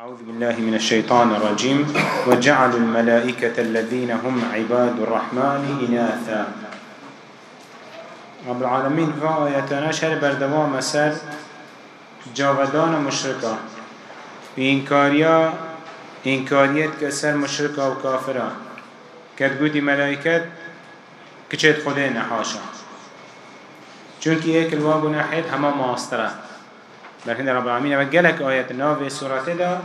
أعوذ بالله من الشيطان الرجيم. وجعلوا الملائكة الذين هم عباد الرحمن إناثا. رب العالمين فآياتنا شهر بردوام سر جاودان مشركة بإنكاريا إنكاريت كسر مشركة وكافرة كتقودي ملائكة كچت خدين حاشا چونك ايك الواقع نحيد هما ماستره. لكن رب العالمين وقالك آيات ناوي سورة دا.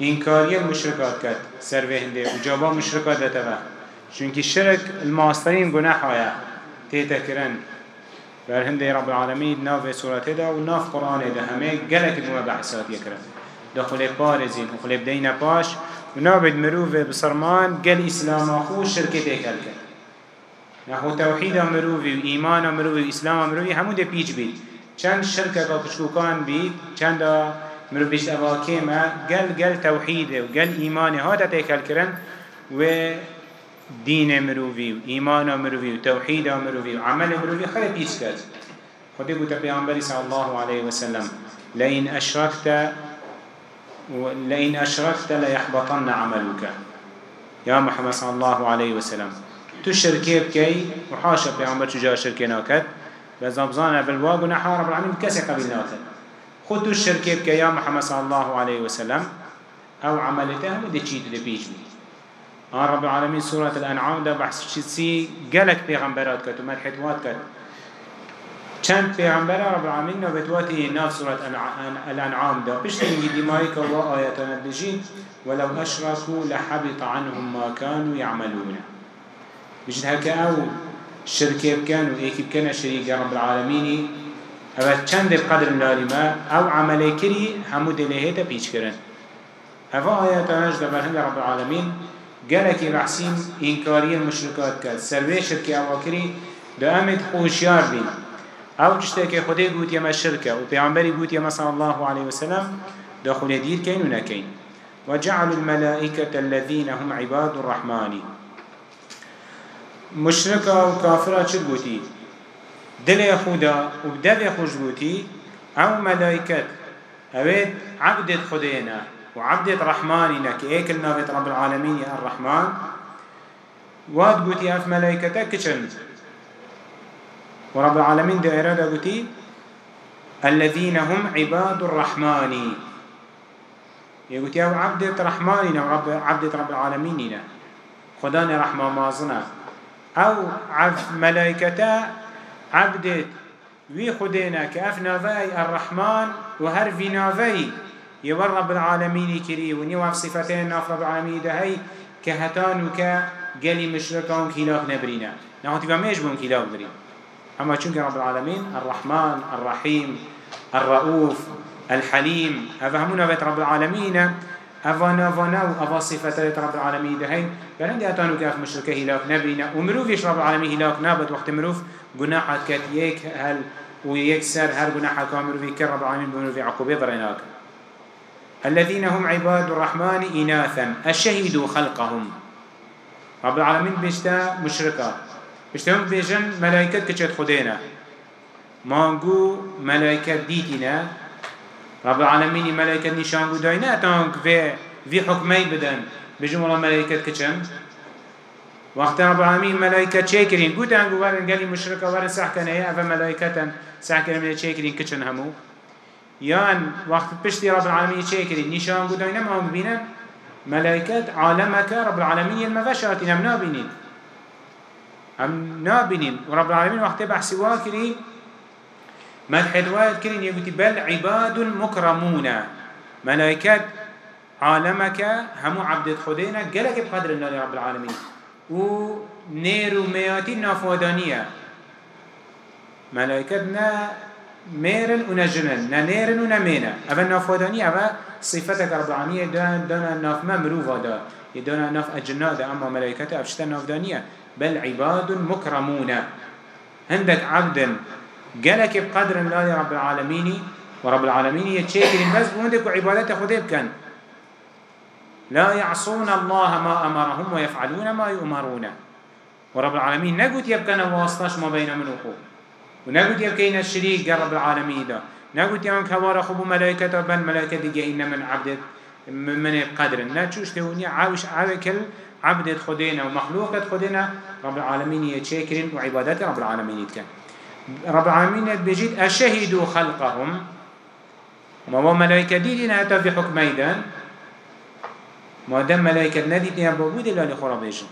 إنكارية المشركات كد سروه هنده. وجابا مشركات دتوا چونك الشرك الماسترين قناح آيا تيتا كرن بر هنده رب العالمين ناوي سورة دا. وناف قرآن دا. همه قالك الموا بحثات يكرن دخل بارزين وخل بدينا باش ونابد مروفه بصرمان قال إسلام أخو شركة تيكالك نحو توحيد مروفي وإيمان مروفي وإسلام مروفي همو ده بيج بيت چند شرکت و پشکوکان بید چند مرو بیشت اواکیمه گل گل توحیده و گل ایمانه ها دا تیکل کرن و دین مروی و ایمان مروی و توحید مروی و عمل مروی خیلی پیش کرد. خودی گوتا پیامبری صلی الله علیه وسلم لئن اشركت لئن اشركت ليحبطن عملك يا محمد صلى الله عليه وسلم تو شركه بكي وحاشا پیامبر چجا شركه ناكد بزبزانه بالواق ونحا رب العالمين كسي قبل ناكد خود الشركة بك يا محمد صلى الله عليه وسلم أو عملته ودي تشيد دي بيش بي آن رب العالمين سورة الأنعام ده بحث شتسي قلق پیغمبرات كت ومدحتوات كت چند پیغمبر رب العالمین نوبتواتی ناف سورة الأنعام ده بشتنگی دمائك و آياتنا بجید ولو أشركوا لحبط عنهم ما كانوا يعملون. بجد هكا أو شركه بكن و ايكي بكن شريك رب العالمين. اول چند بقدر ملالما أو عملي كري همو دلهيتا بيش كرن. هفا آيات نجد برهند رب العالمين. قالك بحسين إنكاري المشركات كات سروي شركة أواكري دامت خوشيار بين آو تشتكي خده قوت يما الشركة و پیغمبری قوت يما صلى الله عليه وسلم داخل دير كين ونكين وجعلوا الملائكة الذين هم عباد الرحمن مشركة و كافرة چه بوتي دل خدا و بدل خوش بوتي أو ملائكت اوید عبدت خدينا و عبدت كي ايكل نابت رب العالمين يا الرحمن. واد بوتي اف ملائكتك كچن ورب العالمين ده إرادة بوتي الذين هم عباد الرحمن. يقول يا عبدت رحماننا ورب عبدت رب العالمين خدانا رحمة مازنا أو عف ملائكتا عبدت وي خدينا كأف نافي الرحمن وهر في نافي يور رب العالمين كري ونيو صفتين ناف رب العالمين دهي كهتان وكا قلي مشركان كيلاك نبرينا نحن تبا ميش بون كيلاك برين أما چونك رب العالمين الرحمن الرحيم الرؤوف الحليم هذا همونا بيت رب العالمين أفانا فانا وأفا صفات رب العالمين دهين بلند أتانو كأخ مشركة هلاك نبينا ومروف يش رب العالمين هلاك نابد وقت مروف قناحات كات يك هل ويك سر هر قناحة كامل في كر رب العالمين بمروف عقوبة ضريناك الذين هم عباد الرحمن إناثا أشهدوا خلقهم رب العالمين بيشتا مشركة بيشتا هم بيجن ملائكة كتشت خدينا مانجو ملائكة ديتنا رب العالمين ملائكة نشان قدائنا تانك في في حكمي بدن. بجمع ملائكة كچن وقت رب العالمين ملائكة شاكرين قد أنقوا ورن قالي مشركة ورن سحكنا هي أفا ملائكة سحكنا من شاكرين كچن همو؟ يان وقت بشتي رب العالمين شاكرين نشان قدائنا ما هم بينا ملائكة عالمك رب العالمين المفشات هم نابينين هم نابينين ورب العالمين وقت بحثي واكري مدح دوايت كرين يقول بل عباد مكرمون. ملائكات عالمك همو عبد خدينا قالك بقدر الله رب العالمين. و نيرو مياتي نافودانية ملائكات ميرن ونجنن نا نيرن ونمينا أفا نافودانية أفا صفتك رب العالمين دانا ناف ما مروفا دا. يدانا ناف أجناء دا أما ملائكات أفشتا نافدانية. بل عباد مكرمون. عندك عبد جلك بقدر الله رب العالمين ورب العالمين يتشكر بس بوندك وعبادته خده بكن لا يعصون الله ما أمرهم ويفعلون ما يؤمرون. ورب العالمين نقول يبكن واسطاش ما بين منوخو ونقول يبكين الشريك رب العالمين ده. نقول يوم كوارا خبو ملائكة بن ملائكة دي إن من عبد من قدر. نا تشوش تونيا عاوش عاوكل عبد خدينا ومخلوقة خدينا. رب العالمين يتشكرين وعبادات رب العالمين يتكن رب العالمين بيجيت أشهدوا خلقهم. ما هو ملائكة دينا هتا في حكم ميدان. ما دام ملائكة نديدنا بابود الله لخورا بيجن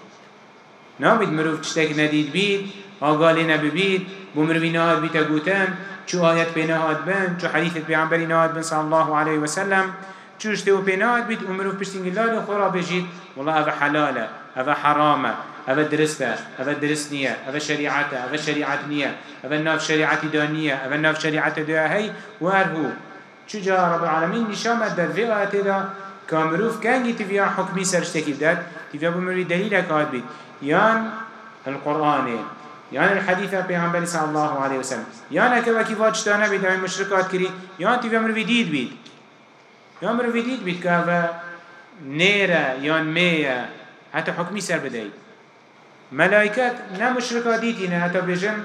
نامد مروف تشتك نديد بيد آقالنا ببيد بمروفي نهاد بيتا قوتن شو آيات بينهاد بن شو حديث بيعنبري نهاد بن صلى الله عليه وسلم شو اشتو بينهاد بيت ومروف بشتنگ الله لخورا بيجيد والله هذا حلالة هذا حرامة. هذا درسته هذا درس نية هذا شريعته هذا شريعة نية هذا ناف شريعة دانية هذا ناف شريعة دعاهي وهرهو شو جاء رب العالمين نشامت در في آيات دا كامروف كانجي تفيا حكمي سرشتكي بداد تفيا بمروي دليل كاد بيت يان القرآن يان الحديث پیغمبر صلى الله عليه وسلم يان اكوا كي واجتانا بيت همي مشركات كري يان تفيا مروي ديد بيت يان مروي ديد بيت كافا نيرا يان ميا حتى حكمي سر بدأي ملائكات نا مشركات ديتنا حتى بجن.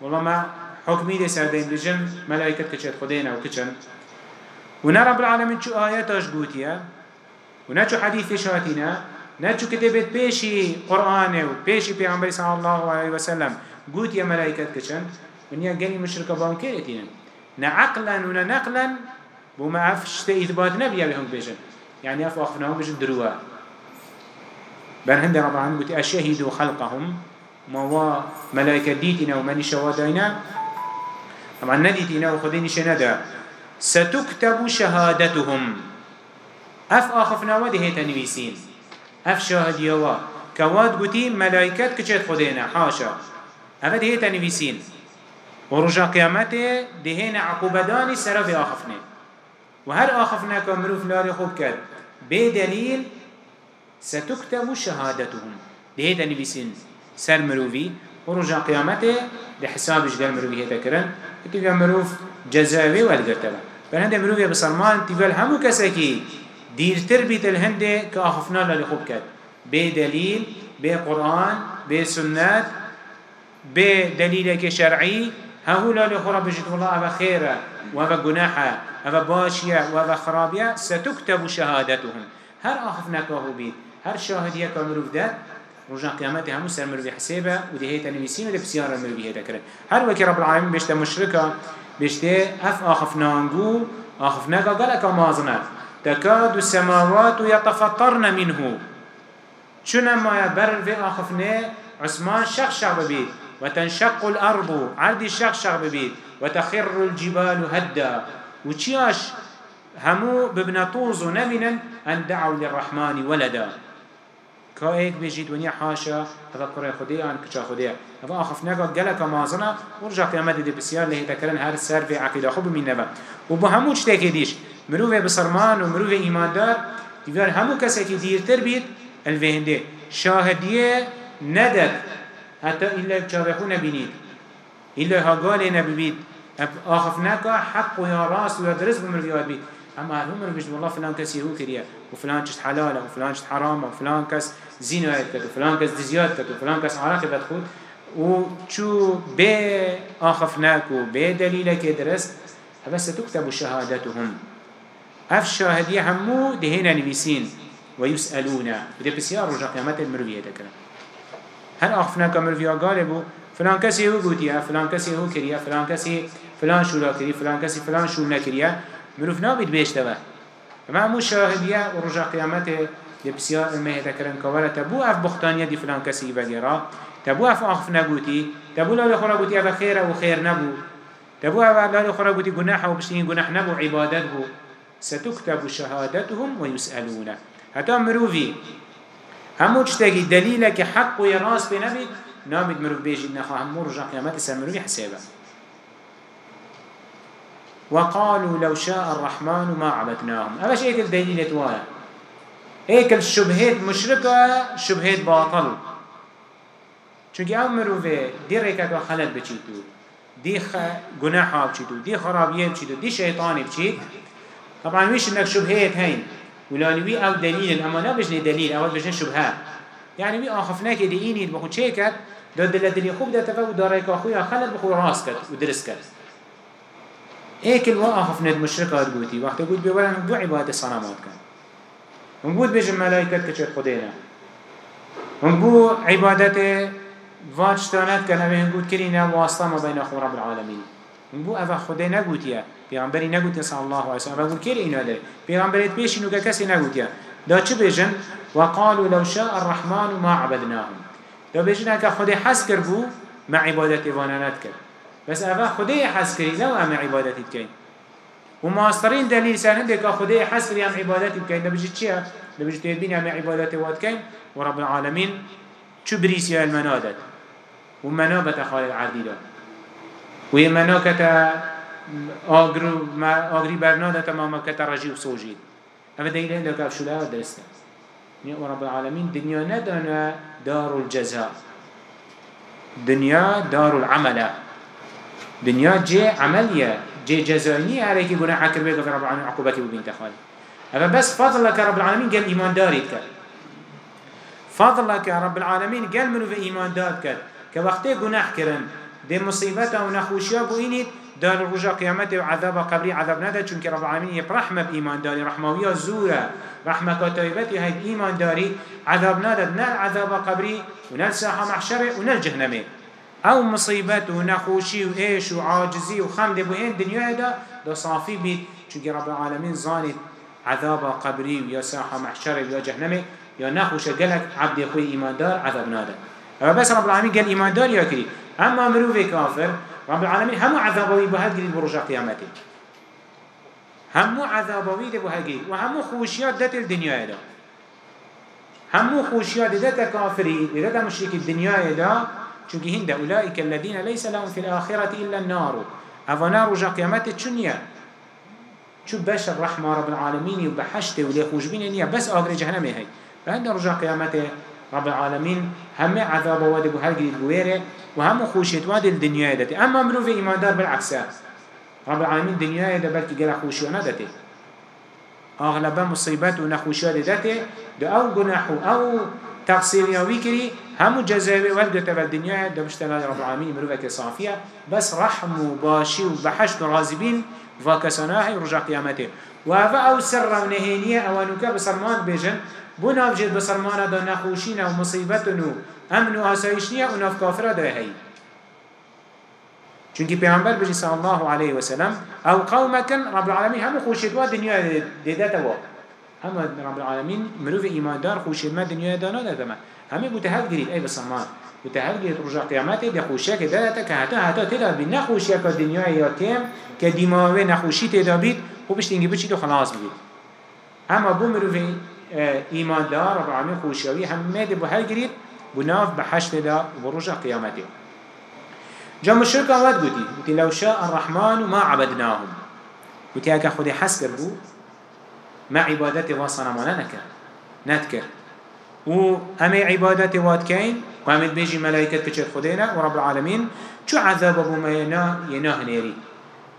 والله ما حكمي دي سر دين بجن ملائكات كچت خدينا وكچن ونا رب العالمين شو آياتاش قوتيا ونا شو حديث شاتنا نا شو كتبت بيشي قرآن و بيشي پیغمبر صلى الله عليه وسلم قوتيا ملائكات كچن ونيا قني مشركة بان كيرتين نا عقلا ونا نقلا بما أفشت إثبات نبيا بهم بيجن يعني أف أخفناهم بيجن دروا بل هند رب العالمين قلت أشهدوا خلقهم هو ملائكة ديتنا ومن شوادينا طبعا نديتنا وخذيني شندا. ستكتب شهادتهم. أف آخفنا وده هي تنويسين. أف شاهد يوا. كواد قتي ملايكات كچت خدينا حاشا. افد هي تنويسين. ورجا قيامته دهين عقوبداني سرف آخفنا وهل آخفنا كمروف لاري خوب كد. بدليل ستكتب شهادتهم. ده تنويسين سر مروفي. ورجا قيامته لحسابش قال مروفي هي تكرن كتب مروف جزاوي والقرتبه فهنده مروفي بسرمان تفال همو كساكي ديرتر بيت الهنده كأخفنا للي خوب كد بدليل بقرآن بسنة بدليل شرعي للي خورا بجد والله أبا خيرا وأبا قناحا أبا باشيا وأبا خرابيا ستكتب شهادتهم. هر أخفنا كهو بيت هر شاهدية كمروف ده رجع قيامته همو سر مروفي حسابه وده هي تنميسين وده بسيارة المروفي هيدا كره هر وكي رب العالمين بيشتا مشركة بيشتي اف آخفنانگو آخفناگا غلق مازنه تكاد السماوات يتفطرن منه. ما يبر في آخفنه عثمان شخ شخ ببيت وتنشق الأرض عرض شخ شخ ببيت وتخر الجبال هدا. وچياش همو ببنطوز نبنا أن دعوا للرحمن ولدا. که ایک بجید ونیا حاشا كره خدي عن كشا خدي هذا آخف نگا جلك مازنا ورجع قيامت دي بسيار له تكرن هر سر في عقيدة خب من نبا وبهمو چته ديش مروه بسرمان ومروه إيمان دار دیگر همو کسی که دیرتر بید الوهنده. شاهدیه ندد. حتی إلا بچاوخو نبینید. إلا هاگاله نبید آخف نگا حق و یا راست و درست بمروه بید. اما هم بيجد والله فلان كس يهو كريا وفلان كس حلاله؟ وفلان كس حرامه وفلان كس زنا كت وفلان كس دزيات كت وفلان كس عراق بدخل وشو بي آخفناك وبي دليلك درست بس تكتب شهادتهم. اف شاهدية همو دهنا نبيسين ويسألون بده بسيار رجع قيامات المروية تكرا هل آخفناك مروية قالبو فلان كسي هو قوتيا فلان كسي هو كريا فلان كسي فلان شو لا كريا فلان كسي فلان شو لا كريا مروف نابد بيشتبه اما مو شاهدية ورجع قيامته لبسيار المه ذكرن كوالا تبو اف بختانية دي فلان كسي بغيرا تبو اف اخف نبوتي تبو لا خورا بوتي اف خير وخير نبو تبو اف لا خورا بوتي جناح وبشتين جناح نبو عبادت بو ستكتب شهادتهم ويسألون حتى مروفي همو تشتاقي دليلك حق ويراس بنبي نامد مروف بيجي نخا همو رجع قيامته سر حسابه وقالوا لو شاء الرحمن ما عبدناهم. أبش هيك الدليل توايا هيك الشبهات مشركة شبهات باطل. چونك أمروا في دي ريكا خلط بچيتو دي خ... گناحا بچيتو دي خرابيه بچيتو دي شيطاني بچيت طبعا مش انك شبهات هين ولانوي أو دليل اما لا دليل أو بجني شبهات يعني وي آخفناك دي ايني بخو چيكت داد دل دليل خوب ده تفاو داريك اخويا خلط بخو راس كت ودرس كت ايك الواقف ند مشركات قوتي وقت قلت بيولا دو عبادة صنامات كان ونقول بيجي الملائكة كتشت خدينا ونقول عبادة واجتانات كان أبي نقول كرينا واسطة ما بين أخو رب العالمين ونقول أفا خدي نقوتيا پیغمبری نگوتی صلی الله علیه وسلم كير إنه ده پیغمبری پیش اینو که کسی نگوتیا دا چه بیجن وقالوا لو شاء الرحمن ما عبدناهم. دا بیجن هکا خود حس کر بو ما عبادت وانانت کر بس اوه خود حس کری لو ام عبادتی کن و ماسترین دلیل سر هنده که خود حس کری ام عبادتی کن دا بیجن چیه؟ دا بیجن تیدبین ام عبادت واد کن. و رب العالمین چو بريسيا المنادت ومنابت خالد عديدة ويمناكتا آگرو ما آگری برناده تمام کت رجی و سوجید اما دلیل این لکه افشوله درسته و رب العالمین دنیا ندانه دار الجزاء دنیا دار العمله دنیا جي عملية جي جزائني عليك قناح حكر بيك في رب العالمين عقوبتي وبنت خالي أما بس فضلك رب العالمين قال إيمان داريك فضلك رب العالمين قال منو في إيمان دارك كوقتي قناح كرن دي مصيبته ونخوشيه بوينيت دار رجا قيامت وعذاب قبري عذاب نده چونك رب العالمين يبرحمة بإيمان داري رحموية زورة رحمة كتائبتي هاي إيمان داري عذاب نده نال عذاب قبري ونال ساحة محشر ونال جهنمي أو مصيبت ونخوشي وإيش وعاجزي وخمد بوين دنيا دا دا صافي بيت چونك رب العالمين ظانت عذاب قبري ويا ساحة محشر ويا جهنمي يا نخوش قلك عبد يخوي إيمان دار عذاب نده بس رب العالمين قال إيمان دار يا كري أما مروفي كافر رب العالمين همو عذابوي بهاد قريد برجع قيامته همو عذابوي ده بهاد قريد وهمو خوشيات دات الدنيا ده همو خوشيات دات كافري دات مشرك الدنيا ده چونك هند أولئك الذين ليس لهم في الآخرة إلا النار. أفا رجع قيامته چونيا شو بشر رحمة رب العالمين وبحشته ولي خوش بين بس آخر جهنم هي فهند رجع قيامته رب العالمين هم عذاب واد بو هلقي البويرة وهم خوشيت واد الدنيا دته أما مرو في إيمان دار بالعكس رب العالمين الدنيا ده بلكي جل خوشيانا دته أغلب مصيبات ونخوشيات دته ده أو جناح أو تقصير يوي كري هم جزاء والد تبع الدنيا ده مشتغل رب العالمين مرو في صافية بس رحم وباشي وبحشت غازبين فاكسناه رجع قيامته وهذا أو سر ونهينية أو نكاب بسرمان بيجن بو ناف جد بسرمانه دا نخوشين و مصيبتن و امن و آسایش نیه و ناف کافره دا هی. چونکی پیامبر بجی صلی الله علیه و سلم أو قومکن رب العالمین همه خوشید و دنیا دیده توا همه رب العالمین مروف ایمان دار خوشید ما دنیا دانا داده ما همه بوده هل گرید ای بسرمان بوده هل گرید رجا قیامت دی خوشیه که داده که حتی حتی تدا بی نخوشیه که دنیا یا کم که دیماوه نخوشی تدا بید خوبش تینگی بچید و خلاص بید اما بو مروف ایمان دار رب العالمین خوشیوی همه ده بو هر گرید بو ناف بحشت دا و رجع قیامتی. جا مشرک آواد گوتی گوتی لو شاء الرحمن ما عبدناهم. گوتی اگه خودی حس کر بو ما عبادت واصنا ما نکر نتکر و همه عبادت واد کین. و همه بیجی ملائکت بچه خودینا و رب العالمین. چو عذاب ابو ما يناه نيري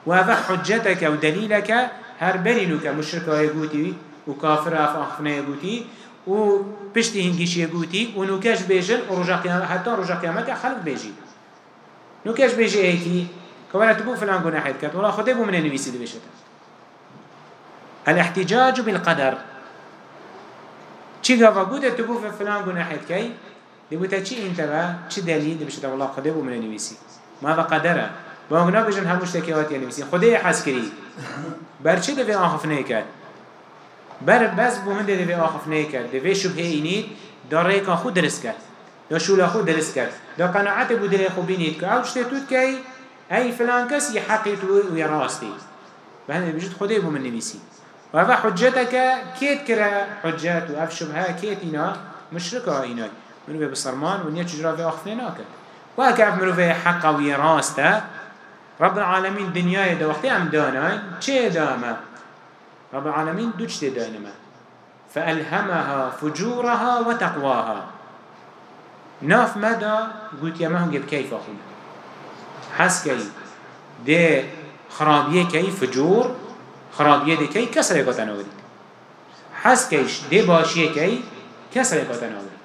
وهذا حجتك ودليلك هر بليلك مشرك ويقوتي و کافر اف آخفنه گوتی و پشتی هنگیشی گوتی. و نوکش بیجن و رجا قیامت حتی رجا قیامت خلق بیجی. نوکش بیجی ایکی که ولا تبو فلان گناحید کرد. ولا خده بو من نویسی دی بشتا الاحتجاج بالقدر. چی گفا گوده تبو فلان گناحید کی؟ دی بوتا چی انتبه چی دلیل؟ دی بشتا والله خده بو من نویسی. ما هذا قدره. با اونا بجن هموش تکیواتی نویسی. خده حس کری. برچه دی آخفنه کرد بر بس بو هنده دوی آخف نیکرد دوی شبه اینید دا ریکا خود درست کرد. دا شولا خود درست کرد. دا قناعت بو دل خو بینید که أو شته تود که ای فلان کس یه حقی تو و یه راستی. و هنده بجد خوده بو من نویسی. و هذا حجتك كيت كرا حجات وهذا شبهة كيت إنا مشركة إنا. منو في بصرمان ونيا تجرا في أخفناك. وهكذا منو في حق ويراسته رب العالمين دنيا دا وقتي عم دانا چه داما؟ رب العالمين دوش دانما؟ فألهمها فجورها وتقواها ناف مدى قلت يا مهم كيف أقول حس كي دي خرابية كي فجور. خرابية دي كي كسر يقاتنا وريد حس كيش دي باشية كي كسر يقاتنا وريد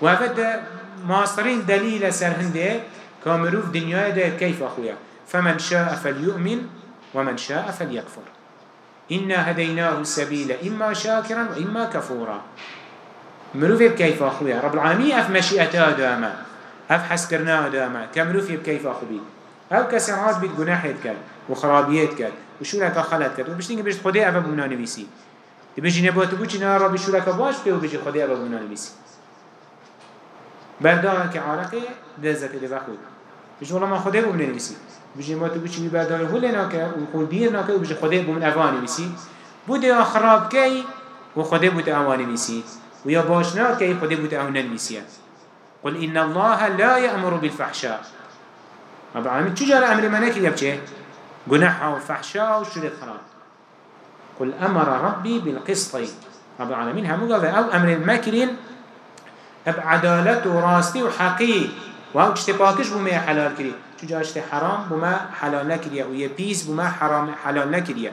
وهذا ماسترين دليل سرهنده كامروف دنيا ده كيف أخويا فمن شاء فليؤمن ومن شاء فليكفر إنا هديناه السبيل إما شاكرا وإما كفورا مروفي بكيف أخويا رب العالمين أف مشيئته داما أف حسكرناه داما كمروفي بكيف أخوي أو كسرات بيت جناحيت كان وخرابيات كان و کا خلات کرد. و بشتین که بشت خدا اول بونان ویسی دی بشی نبود تو چی نه رابی کا باش پیو بیشتر خدا اول بونان ویسی بعد داره که عرقه دزت دی بخود بشت والله من خدای بونا نویسی بشی نباتو بو چی بعد برداغه ولی ناکه و خود بیر ناکه و بشی خدای بونا اوه ویسی بوده آخراب کی؟ و خدا بوده اوه ویسی و یا باش نه کی؟ خدا بوده اوه ویسی قل إن الله لا يأمر بالفحشاء. رب العالمين تجار أمر منك يبجه جناح وفحشاء وشرط خراب قل أمر ربي بالقسط رب العالمين همو قال أو أمر المكرين أب عدالة وراستي وحقي. وهو اشتباكش بما حلال كري. جار اشت حرام بما حلال نكريا ويبيس بما حرام حلال نكريا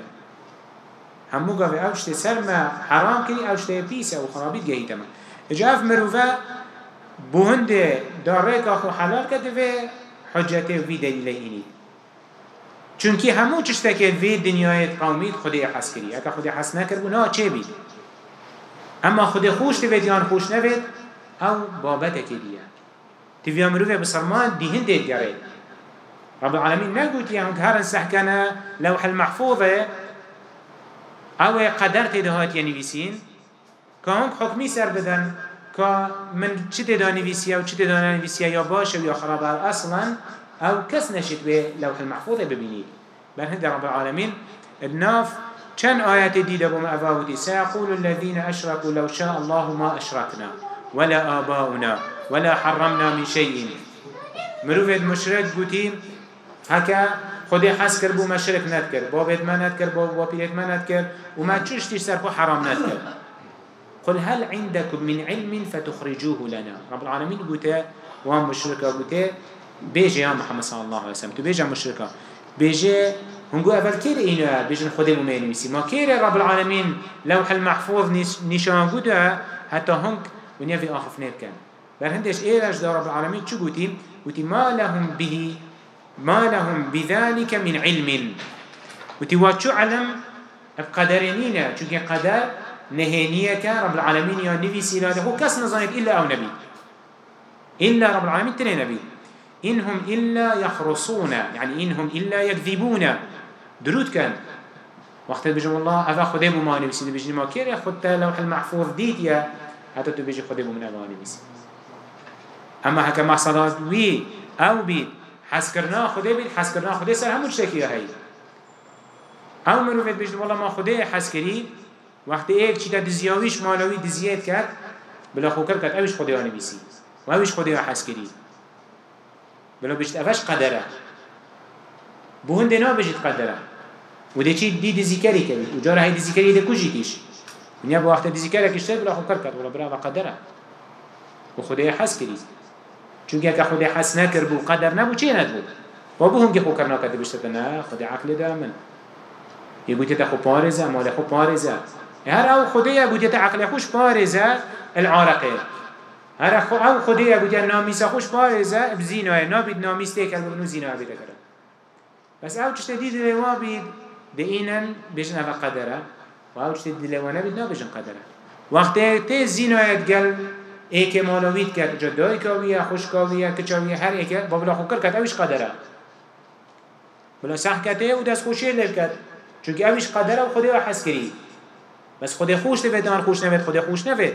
همو قال أو اشت سلم حرام كري أو اشت بيس أو خرابيت جهي تمام اجاف مروفا بوهند دارك أخو حلال كتفه حجته وی دلیل اینی چونکی همو چشتکه وی دنیای قومیت خودی حس کری اگه خودی حس نکرد نه چه بید؟ اما خودی خوش تبید یان خوش نبید آو بابت کلیه تبیا مروفه بسرمان دیهن دید گره. رب العالمين نقول يعني هرن سحكنا لوح المحفوظة أو قدر تدهات يعني بيسين كهونك حكمي سر بدن من چی تدا نویسیه و چی تدا نویسیه یا باشه و یا خرابه أصلا أو کس نشید به لوح المحفوظ ببینید بل هند رب العالمین الناف چند آيات ديده بما أفاوتي سيقول الذين أشركوا لو شاء الله ما أشركنا ولا آباؤنا ولا حرمنا من شيء. مروفة مشرك قوتي هكا خودي حس كر بو مشرك نتكر بابت ما نتكر بابيت ما نتكر وما تشتي سربو حرام نتكر قل هل عندكم من علم فتخرجوه لنا؟ رب العالمين قلت وهم مشركة قلت بيجي يا محمد صلى الله عليه وسلم. تو بيجي مشركة. بيجي هنقول أول كير إنه بيجي خده ممين ميسي. ما كير رب العالمين لوح المحفوظ نشان قده حتى هنك ونيا في آخف نير كان. بل هندش إيه رجل رب العالمين شو قلتي قلتي ما لهم به ما لهم بذلك من علم. قلتي واتشو علم؟ بقدرينينا شو قدر نهينية كان رب العالمين يا نبي سيلاده هو كس نظانيت إلا أو نبي. إلا رب العالمين تري نبي. إنهم إلا يخرصون يعني إنهم إلا يكذبون. درود كان. وقت بيجم الله أفا خده بما نبي سيد بيجي ما كير ياخد لوح المحفوظ ديت يا. حتى تو بيجي خده بما نبي سيد أما هكا ما صلاة وي أو بيت حسكرنا خده بيت حسكرنا خده سر همو تشتكي هاي أو مروفت بيجي والله ما خده حسكري وقتی ایک چی دزیاویش مالوی دزیت کرد بلا خوکر کرد اوش خودی آنی بیسی و اوش بلا بشت اوش قدرة. بهند نا بجید قدرة. و ده چی دی دزی کری کرد و جاره های دزی کری ده کجی دیش ونیا با وقت دزی کری کشتر بلا خوکر کرد ولا برا و قدرة. و خودی حس کری چون که خودی حس نکر بو قدر نبو چی ندبو و بو هم که خوکر نکرد بشت نه خودی عقل ده من. يقول تتا پارزه مال خو پارزه. هر آو خديه بوديت عقل خوش بارزه العارقه. هر خو او خودی اگه جن خوش پایزه زینه نابید نامیس تیک اگو نو زینه بید کرد بس او چشت دید لوا بید ده اینن بیشن او قدره و او چشت دید لوا نبید بیش قدره وقتی تی زینه گل که مالویت کرد جدای کاویه خوش کاویه کچاویه هر ایک بابلا خوکر کرد اویش قدره بلا سخ کته او دست خوشی لیل کرد چونکه اویش قدره و خودی و حس کری بس خود خوش نبید نار خوش نبید خود خوش نبید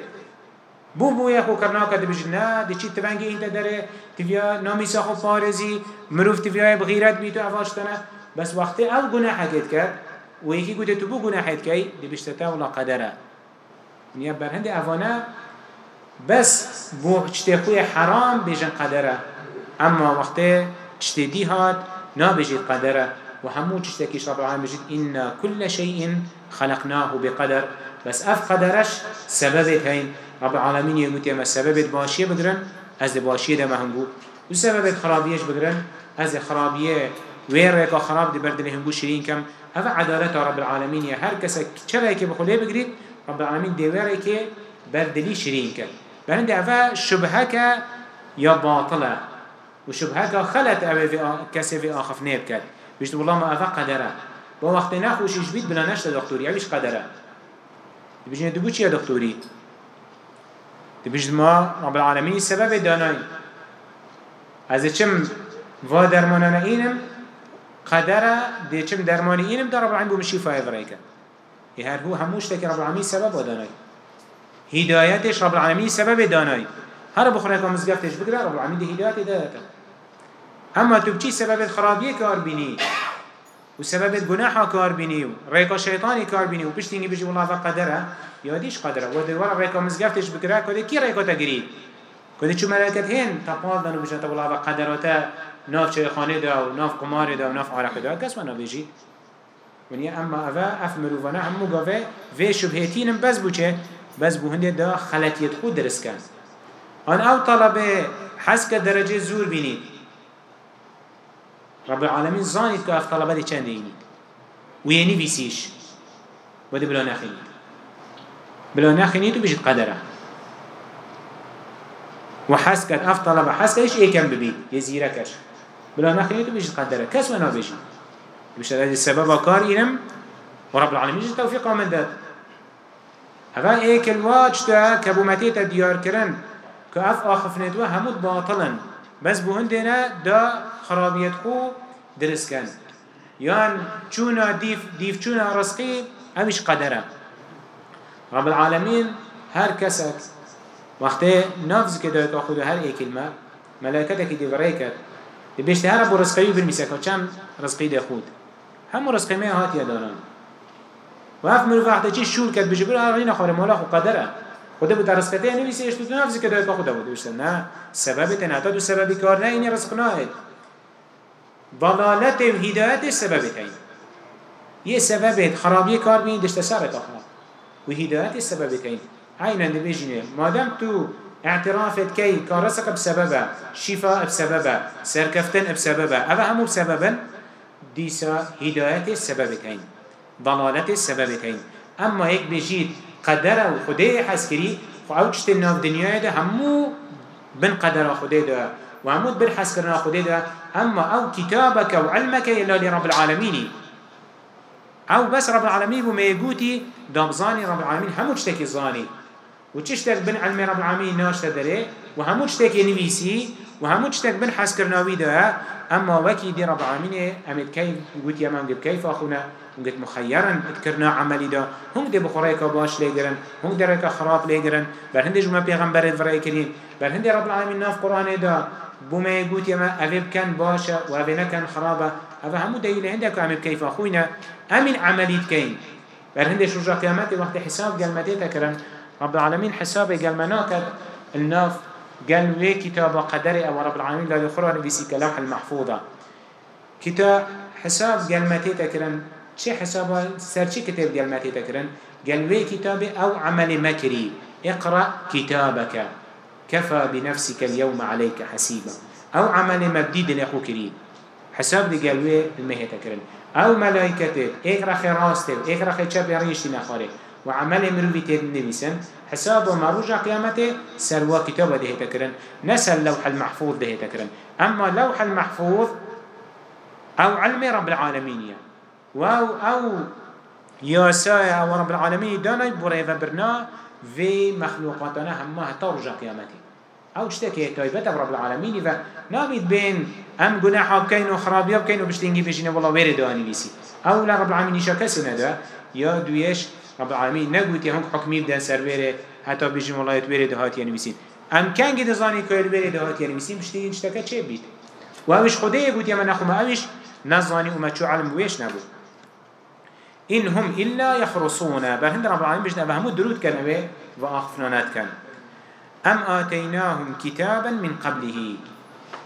بو بو یا خو کرنا کده بجی نه دی چی تونگی این داره تیویا نامی ساخو پارزی مروف تیویا بغیرت بی تو افاشتنه. بس وقتی أو گناه حکت کرد و یکی گوده تو بو گناه حکت کی دی بشتتا ولا قدره. نیا برهند اوانه بس بو چته خوی حرام بیجن قدره. اما وقتی چته دی هات نا بجید قدره. وهمو تشتكيش رب العالمين بجد إن كل شيء خلقناه بقدر. بس أف قدرش سببت هين رب العالمين يقول يما سببت باشية بدرن از باشية ده مهنگو وسببت خرابيش بدرن از خرابية وين ريكا خراب دي بردن هنگو شرين كم هذا عدالة رب العالمين يا هر كسا چرا يكي بخليه بقريد رب العالمين دي ويريكي بردلي شرين كم بلند هذا شبهك يا باطلة وشبهك خلت أبي في كسي في آخف نيب كد بيشت والله ما أفا قدره. با وقت نخوشیش بید بلا نشت دکتوری اویش قدره. بجنه دبو چیه دکتوری؟ بجد ما رب العالمين سبب دانای از چم و درمانه اینم قدره دی چم درمانی اینم در رب العالمین بو مشیفه افرائکن یه هر هو هموش تک رب العالمین سبب دانای هدایتش رب العالمین سبب دانای هر بخوره که مزگفتش بگره رب العالمین دی هدایت دایتا اما تو بچی سبب خرابیه کار بینی؟ و سبب گناح کار بینی و ریکا شیطانی کار بینی و پشتینگی بجی والله قدره یادیش قدره. و دوار ریکا مزگفتش بگره کده کی ریکا تگرید کده چو ملکت هین تقوال دانو بجن تا والله قدراتا ناف چه خانه دا و ناف قمار دا و ناف عرق دا. کس منا بجی؟ ونیا اما اوه اف مروفانه همو گاوه و شبهتینم بس بو چه؟ بس بو هنده دا خلطیت خود درست کن آن أو طلبه حس که درجه زور بینید رب العالمين زانيت كاف طلبه دي چند يني ويني بيسيش ودي بلا نخينيت بلا نخينيت وبيجد قدره. وحس كت اف طلبه حس إيه كم ببي يزيركش بلا نخينيت وبيجد قدره. كس وأنا بيجي بيش هذا السبب كار إنم ورب العالمين جد توفيق من ذات هذا إيه كالواج تا كبومتيتا ديار كرن كأف آخفنت همود باطلا بس بو هندنا دا خرابيت خو درس كان يان چونا ديف ديف چونا رزقي همش قدره. رب العالمين هر كسك وقت نفز كده يتاخده هر اي كلمة ملائكتك دي فريكت دي بيشت هر ابو رزقي برميسك وچم رزقي دي خود. هم رزقي ما هات يداران وهف مروف وقت چي شور كد بجبر هر خور مولا خو قدره. خدا بود رزقته نویسی اشتو تو نفسی که داید با خدا بود بشتن نه. سبب تنهتا دو سببی کار نه اینی رزق ناید ضلالت و هدایت سبب تاین. یه سبب خرابی کار بین دشت سرت آخر و هدایت سبب تاین. عینا نبیجنه مادم تو اعترافت کی کار رزق بسببه شفاء بسببه سرکفتن بسببه اوه همو بسببا سبب تاین. ضلالت سبب تاین. اما یک بجید قدره و خدای حس کری خو أو چشت ناف دنیای ده همو بن قدره خدای ده و همو بن حس کرنا خدای ده اما أو كتابك و علمك الا لرب العالمين أو بس رب العالمين بما يقوتي دابزاني رب العالمين همو چتكي زاني و چشتك بن علم رب العالمين ناشت داره و همو چتكي نويسي و همو چتك بن حس ده اما وكي دي رب العالمين امد كيف قوتي يا مانجب كيف اخونا ونقت مخيرا اتكرنا عملي دا هم دي بخوريك باش ليگرن هم دي ريك خراب ليگرن بر هنده جمع پیغمبر فرأي كرين بر هنده رب العالمين ناف قرآن دا بما يقول يما أفيب كان باشا وأفي كان خرابة أفا همو دليل عندك عمل كيف أخوينا أمن عمليت كين بر هنده شجع قيامتي وقت حساب قلمتي تكرن رب العالمين حساب قلمناك الناف قال وي كتاب قدري أو رب العالمين؟ لا يخرج بيسي كلوح المحفوظة كتاب حساب قلمتي تكرن چه حسابا سر چه كتاب قلمتي تكرن قال وي كتاب؟ أو عمل مكري. اقرأ كتابك. كفى بنفسك اليوم عليك حسيبا. أو عمل مبديد لأخو كريم حساب دي قال وي المهي تكرن. أو ملائكته اقرأ خراسته اقرأ خيشاب يريشتي وعمل تيد نبيسن حساب ومروجع قيامته سروا كتابة ده تكرن نسل لوح المحفوظ ده تكرن أما لوح المحفوظ أو علم رب العالمين يعني واو أو ياسايا أو رب العالمين دانا بريفا برنا في مخلوقاتنا همها ترجع قيامتي أو اشتكي تايبتا رب العالمين و بين ام گناحا بكين و خرابيا بكين و بشتنگي بجينا والله ويري دواني بيسي أو لا رب العالمين شا كسي يا دويش رب العالمين نقوتي هنك حكمي بدن سر ويري حتى بجين والله يتويري دهات بيسين ام كان قد زاني كويل ويري دهات بيسين بشتنگي اشتكا چه بيت و خده يقول يا من اخو ما اوش نزاني وما شو علم ويش نبو إن هم إلا يخرصون بل هند رب العالمين بجنا بهمو درود كان أبي وآخفنانات كان أم آتيناهم كتابا من قبله.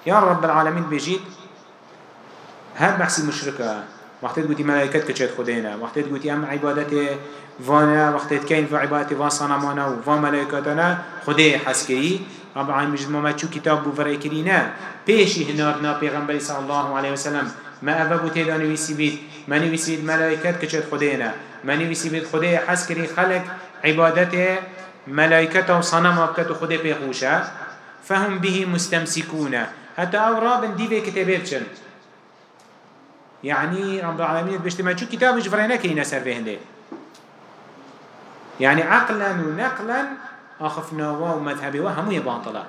يا رب العالمين بجيت هاد بحث المشركة وقت تقولي ملائكة كتشت خدينا وقت تقولي أم عبادته فانا وقت كاين في عبادته فان صنمانا وفان ملائكتنا خدي حسكري رب العالمين بجد ما شو كتاب بفرأي كرينا بيشي هنارنا بيغنبري صلى الله عليه وسلم. ما أبا بوتيدا نويسي بيت ما نويسي بيت ملائكات كشت خدينا ما نويسي بيت خدي حس كري خلق عبادته ملائكته وصنم وبكته خدي بيخوشا فهم به مستمسكون حتى أو رابن ديبه كتابه بچن. يعني رب العالمين بيشتي ما شو كتاب مش فرينا كينا سر فيه يعني عقلا ونقلا أخفنا ومذهبي وهم يباطلا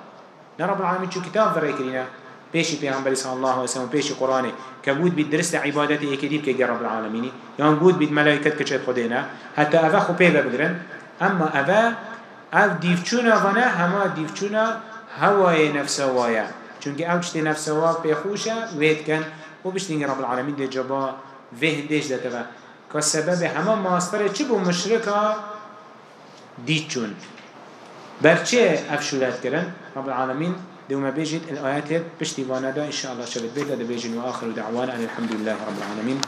نرب العالمين شو كتاب فرينا كينا بيشي پیغمبر صلى الله عليه وسلم بيشي قرآن كبود بيد درست عبادتي اكديب كي رب العالمين يعني بود بيد ملائكة كشت خدينا حتى أفا خو بيبا بگرن. أما أفا أف ديفچونا فنا هما ديفچونا هواي نفسه وايا چونك چتي نفسه وا بيخوشا ويد كان وبشتين رب العالمين دي جبا فيه ديش دتبا كسبب هما ماستر چه بو مشركا ديچون برچه افشولات کرن رب العالمين دوما بيجد الآيات بشتي وأنا إن شاء الله شبت بيتا بيجن وآخر دعوانا أن الحمد لله رب العالمين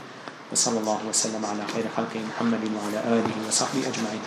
وصلى الله وسلم على خير خلقه محمد وعلى آله وصحبه أجمعين